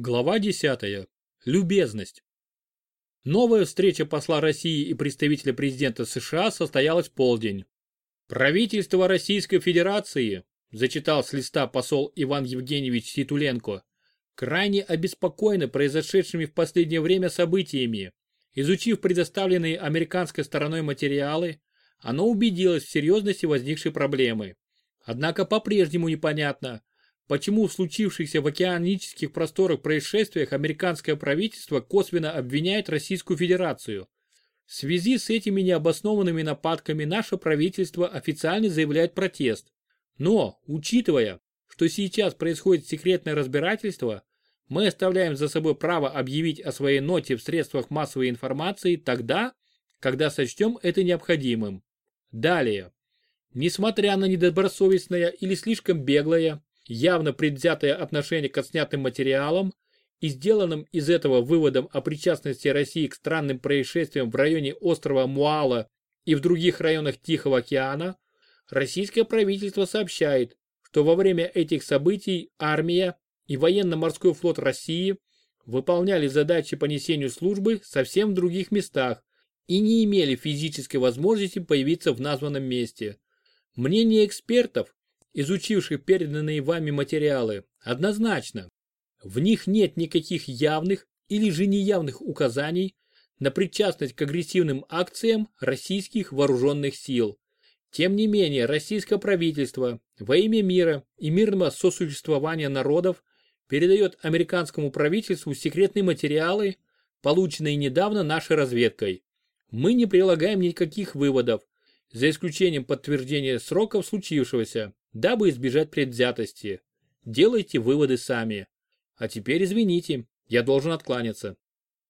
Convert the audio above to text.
Глава 10. Любезность. Новая встреча посла России и представителя президента США состоялась в полдень. Правительство Российской Федерации, зачитал с листа посол Иван Евгеньевич Ситуленко, крайне обеспокоено произошедшими в последнее время событиями. Изучив предоставленные американской стороной материалы, оно убедилось в серьезности возникшей проблемы. Однако по-прежнему непонятно, почему в случившихся в океанических просторах происшествиях американское правительство косвенно обвиняет Российскую Федерацию. В связи с этими необоснованными нападками наше правительство официально заявляет протест. Но, учитывая, что сейчас происходит секретное разбирательство, мы оставляем за собой право объявить о своей ноте в средствах массовой информации тогда, когда сочтем это необходимым. Далее. Несмотря на недобросовестное или слишком беглое, явно предвзятое отношение к отснятым материалам и сделанным из этого выводом о причастности России к странным происшествиям в районе острова Муала и в других районах Тихого океана, российское правительство сообщает, что во время этих событий армия и военно-морской флот России выполняли задачи по несению службы совсем в других местах и не имели физической возможности появиться в названном месте. Мнение экспертов, изучивших переданные вами материалы, однозначно. В них нет никаких явных или же неявных указаний на причастность к агрессивным акциям российских вооруженных сил. Тем не менее, российское правительство во имя мира и мирного сосуществования народов передает американскому правительству секретные материалы, полученные недавно нашей разведкой. Мы не прилагаем никаких выводов, за исключением подтверждения сроков случившегося, дабы избежать предвзятости. Делайте выводы сами. А теперь извините, я должен откланяться.